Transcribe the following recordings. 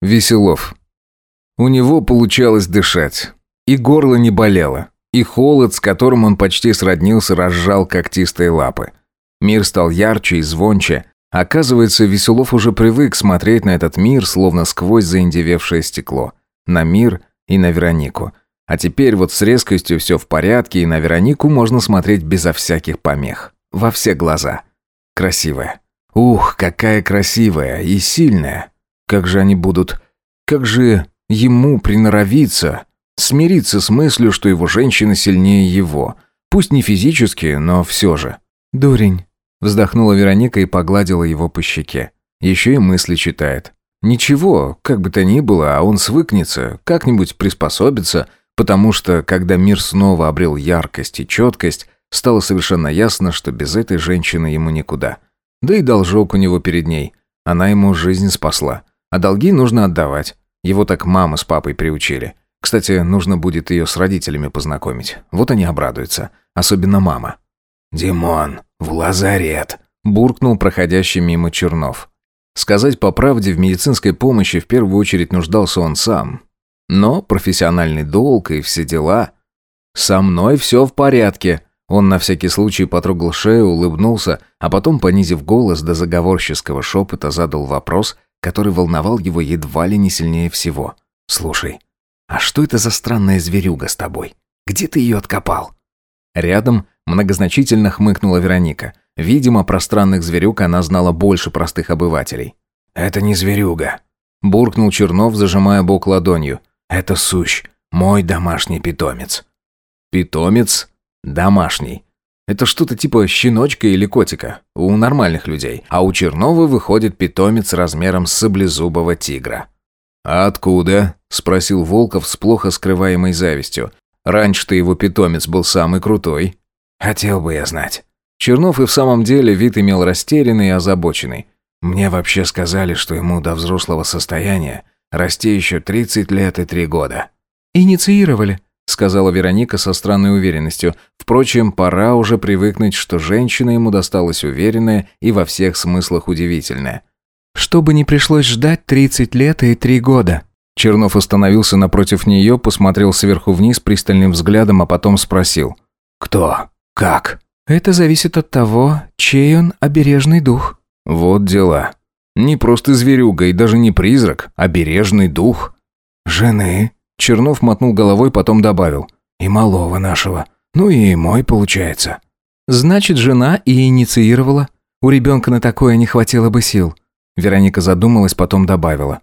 Веселов. У него получалось дышать. И горло не болело. И холод, с которым он почти сроднился, разжал когтистые лапы. Мир стал ярче и звонче. Оказывается, Веселов уже привык смотреть на этот мир, словно сквозь заиндевевшее стекло. На мир и на Веронику. А теперь вот с резкостью все в порядке, и на Веронику можно смотреть безо всяких помех. Во все глаза. Красивая. Ух, какая красивая и сильная. Как же они будут... Как же ему приноровиться, смириться с мыслью, что его женщина сильнее его. Пусть не физически, но все же. «Дурень», — вздохнула Вероника и погладила его по щеке. Еще и мысли читает. «Ничего, как бы то ни было, а он свыкнется, как-нибудь приспособится, потому что, когда мир снова обрел яркость и четкость, стало совершенно ясно, что без этой женщины ему никуда. Да и должок у него перед ней. Она ему жизнь спасла. А долги нужно отдавать. Его так мама с папой приучили. Кстати, нужно будет ее с родителями познакомить. Вот они обрадуются. Особенно мама. «Димон, в лазарет!» – буркнул проходящий мимо Чернов. Сказать по правде, в медицинской помощи в первую очередь нуждался он сам. Но профессиональный долг и все дела. «Со мной все в порядке!» Он на всякий случай потрогал шею, улыбнулся, а потом, понизив голос до заговорческого шепота, задал вопрос – который волновал его едва ли не сильнее всего. «Слушай, а что это за странная зверюга с тобой? Где ты ее откопал?» Рядом многозначительно хмыкнула Вероника. Видимо, про странных зверюк она знала больше простых обывателей. «Это не зверюга», – буркнул Чернов, зажимая бок ладонью. «Это сущ, мой домашний питомец». «Питомец? Домашний. Это что-то типа щеночка или котика у нормальных людей, а у Чернова выходит питомец размером с саблезубого тигра. «А откуда?» – спросил Волков с плохо скрываемой завистью. «Раньше-то его питомец был самый крутой». «Хотел бы я знать». Чернов и в самом деле вид имел растерянный и озабоченный. «Мне вообще сказали, что ему до взрослого состояния расти еще 30 лет и 3 года». «Инициировали», сказала Вероника со странной уверенностью. Впрочем, пора уже привыкнуть, что женщина ему досталась уверенная и во всех смыслах удивительная. «Чтобы не пришлось ждать 30 лет и 3 года». Чернов остановился напротив нее, посмотрел сверху вниз пристальным взглядом, а потом спросил. «Кто? Как?» «Это зависит от того, чей он обережный дух». «Вот дела. Не просто зверюга и даже не призрак, а бережный дух». «Жены?» Чернов мотнул головой, потом добавил. «И малого нашего. Ну и мой, получается». «Значит, жена и инициировала. У ребенка на такое не хватило бы сил». Вероника задумалась, потом добавила.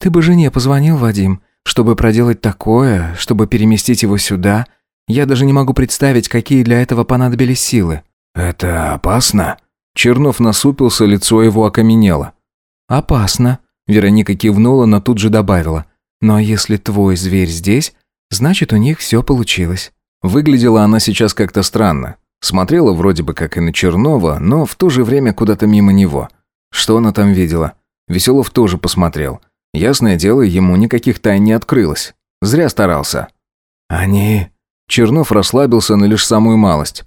«Ты бы жене позвонил, Вадим, чтобы проделать такое, чтобы переместить его сюда. Я даже не могу представить, какие для этого понадобились силы». «Это опасно?» Чернов насупился, лицо его окаменело. «Опасно», — Вероника кивнула, но тут же добавила. Но если твой зверь здесь, значит, у них все получилось. Выглядела она сейчас как-то странно. Смотрела вроде бы как и на Чернова, но в то же время куда-то мимо него. Что она там видела? Веселов тоже посмотрел. Ясное дело, ему никаких тайн не открылось. Зря старался. «Они...» Чернов расслабился, на лишь самую малость.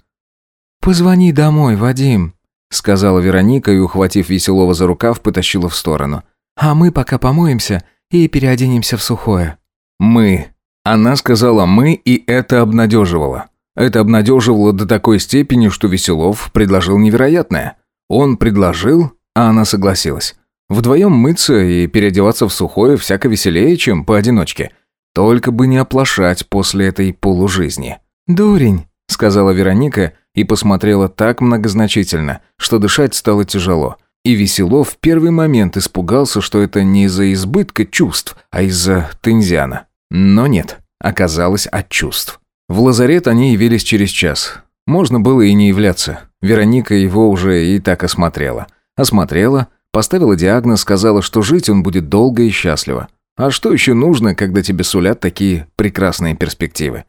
«Позвони домой, Вадим», — сказала Вероника и, ухватив Веселова за рукав, потащила в сторону. «А мы пока помоемся и переоденемся в сухое». «Мы». Она сказала «мы», и это обнадеживало. Это обнадеживало до такой степени, что Веселов предложил невероятное. Он предложил, а она согласилась. Вдвоем мыться и переодеваться в сухое всяко веселее, чем поодиночке. Только бы не оплошать после этой полужизни. «Дурень», — сказала Вероника и посмотрела так многозначительно, что дышать стало тяжело. И Веселов в первый момент испугался, что это не из-за избытка чувств, а из-за Тензиана. Но нет, оказалось от чувств. В лазарет они явились через час. Можно было и не являться. Вероника его уже и так осмотрела. Осмотрела, поставила диагноз, сказала, что жить он будет долго и счастливо. А что еще нужно, когда тебе сулят такие прекрасные перспективы?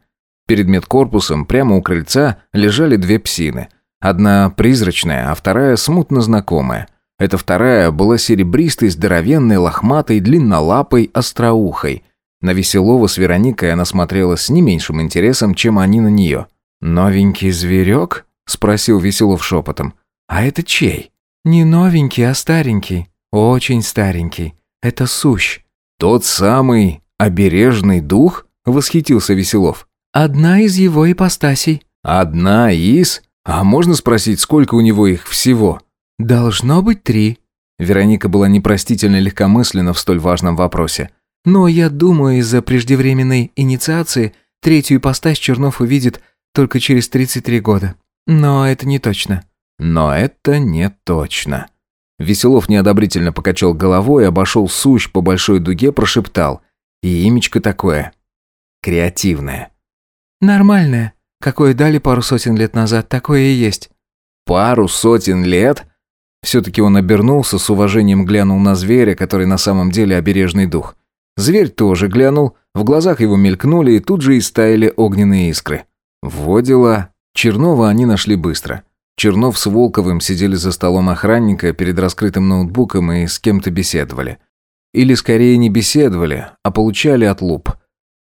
Перед медкорпусом, прямо у крыльца, лежали две псины. Одна призрачная, а вторая смутно знакомая. Эта вторая была серебристой, здоровенной, лохматой, длиннолапой, остроухой. На Веселова с Вероникой она смотрела с не меньшим интересом, чем они на нее. «Новенький зверек?» — спросил Веселов шепотом. «А это чей?» «Не новенький, а старенький. Очень старенький. Это сущ». «Тот самый обережный дух?» — восхитился Веселов. «Одна из его ипостасей». «Одна из? А можно спросить, сколько у него их всего?» «Должно быть три». Вероника была непростительно легкомысленна в столь важном вопросе. «Но я думаю, из-за преждевременной инициации третью ипостась Чернов увидит только через 33 года. Но это не точно». «Но это не точно». Веселов неодобрительно покачал головой, обошел сущ по большой дуге, прошептал. «И имечко такое. Креативное». «Нормальное. Какое дали пару сотен лет назад, такое и есть». «Пару сотен лет?» Все-таки он обернулся, с уважением глянул на зверя, который на самом деле обережный дух. Зверь тоже глянул, в глазах его мелькнули и тут же истаяли огненные искры. Во. Чернова они нашли быстро. Чернов с Волковым сидели за столом охранника перед раскрытым ноутбуком и с кем-то беседовали. Или скорее не беседовали, а получали от луп.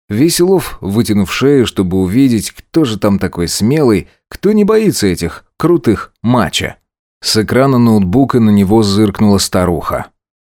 Веселов, вытянув шею, чтобы увидеть, кто же там такой смелый, кто не боится этих крутых мача. С экрана ноутбука на него зыркнула старуха.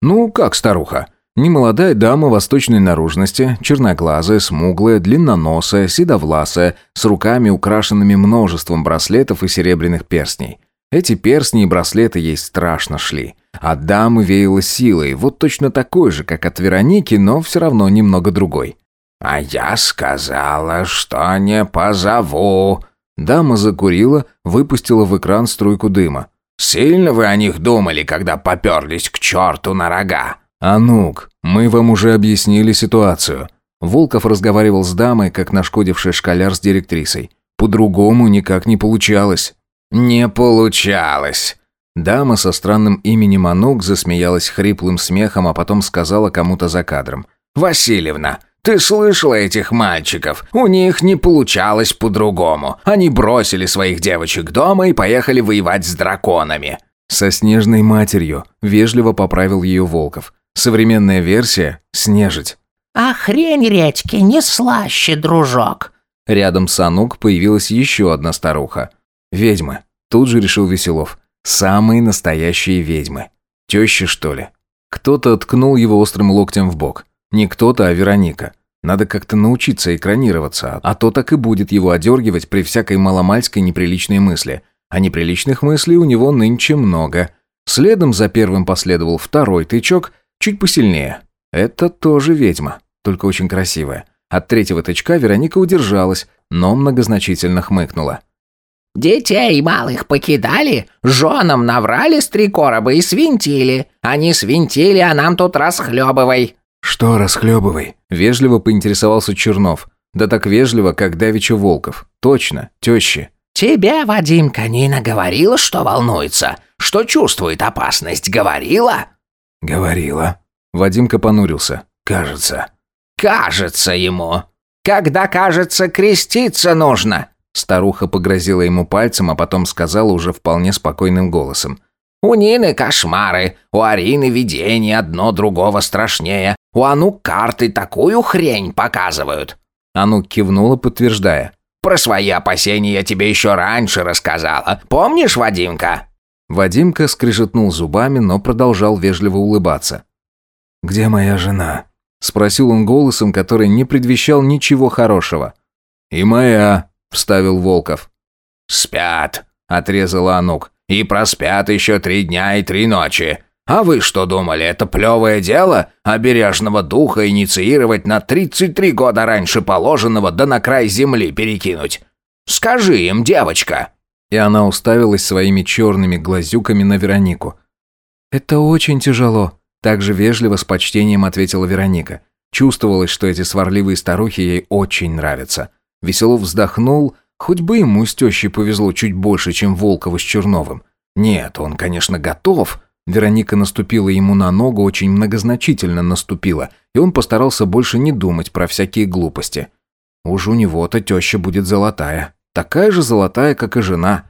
Ну, как старуха? Немолодая дама восточной наружности, черноглазая, смуглая, длинноносая, седовласая, с руками, украшенными множеством браслетов и серебряных перстней. Эти перстни и браслеты ей страшно шли. От дамы веяло силой, вот точно такой же, как от Вероники, но все равно немного другой. «А я сказала, что не позову!» Дама закурила, выпустила в экран струйку дыма. Сильно вы о них думали, когда поперлись к черту на рога?» Анук, мы вам уже объяснили ситуацию». Волков разговаривал с дамой, как нашкодивший школяр с директрисой. По-другому никак не получалось. «Не получалось!» Дама со странным именем Анук засмеялась хриплым смехом, а потом сказала кому-то за кадром. «Васильевна, ты слышала этих мальчиков? У них не получалось по-другому. Они бросили своих девочек дома и поехали воевать с драконами». «Со снежной матерью», — вежливо поправил ее Волков. «Современная версия — снежить». «А хрень редьки не слаще, дружок». Рядом с Анук появилась еще одна старуха. «Ведьмы», — тут же решил Веселов. «Самые настоящие ведьмы. Тещи, что ли?» Кто-то ткнул его острым локтем в бок. Не кто-то, а Вероника. Надо как-то научиться экранироваться, а то так и будет его одергивать при всякой маломальской неприличной мысли. А неприличных мыслей у него нынче много. Следом за первым последовал второй тычок, чуть посильнее. Это тоже ведьма, только очень красивая. От третьего тычка Вероника удержалась, но многозначительно хмыкнула. «Детей малых покидали, женам наврали с три короба и свинтили. Они свинтили, а нам тут расхлебывай. «Что, расхлебывай?» – вежливо поинтересовался Чернов. Да так вежливо, как Давича Волков. Точно, тещи. «Тебя, Вадимка, Нина говорила, что волнуется, что чувствует опасность, говорила?» «Говорила». Вадимка понурился. «Кажется». «Кажется ему. Когда, кажется, креститься нужно». Старуха погрозила ему пальцем, а потом сказала уже вполне спокойным голосом. «У Нины кошмары, у Арины видения одно другого страшнее. У Ану карты такую хрень показывают!» Анук кивнула, подтверждая. «Про свои опасения я тебе еще раньше рассказала. Помнишь, Вадимка?» Вадимка скрежетнул зубами, но продолжал вежливо улыбаться. «Где моя жена?» – спросил он голосом, который не предвещал ничего хорошего. «И моя», – вставил Волков. «Спят», – отрезала Анук. «И проспят еще три дня и три ночи. А вы что думали, это плевое дело обережного духа инициировать на 33 года раньше положенного да на край земли перекинуть? Скажи им, девочка!» И она уставилась своими черными глазюками на Веронику. «Это очень тяжело», – также вежливо с почтением ответила Вероника. Чувствовалось, что эти сварливые старухи ей очень нравятся. Веселов вздохнул, хоть бы ему с тещей повезло чуть больше, чем Волкову с Черновым. Нет, он, конечно, готов, – Вероника наступила ему на ногу, очень многозначительно наступила, и он постарался больше не думать про всякие глупости. Уж у него-то теща будет золотая. Такая же золотая, как и жена.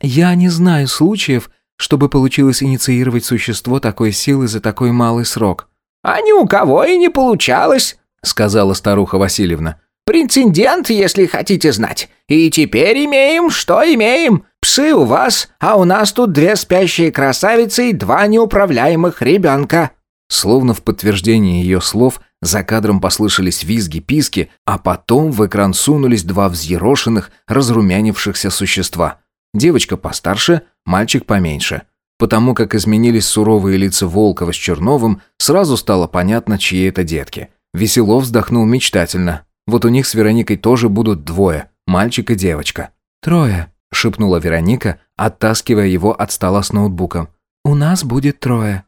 «Я не знаю случаев, чтобы получилось инициировать существо такой силы за такой малый срок». «А ни у кого и не получалось», — сказала старуха Васильевна. Прецедент, если хотите знать. И теперь имеем, что имеем. Псы у вас, а у нас тут две спящие красавицы и два неуправляемых ребенка». Словно в подтверждение ее слов, за кадром послышались визги-писки, а потом в экран сунулись два взъерошенных, разрумянившихся существа. Девочка постарше, мальчик поменьше. Потому как изменились суровые лица Волкова с Черновым, сразу стало понятно, чьи это детки. Веселов вздохнул мечтательно. Вот у них с Вероникой тоже будут двое, мальчик и девочка. «Трое», — шепнула Вероника, оттаскивая его от стола с ноутбуком. «У нас будет трое».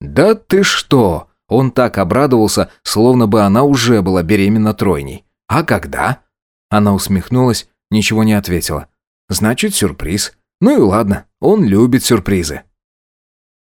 «Да ты что!» Он так обрадовался, словно бы она уже была беременна тройней. «А когда?» Она усмехнулась, ничего не ответила. «Значит, сюрприз. Ну и ладно, он любит сюрпризы».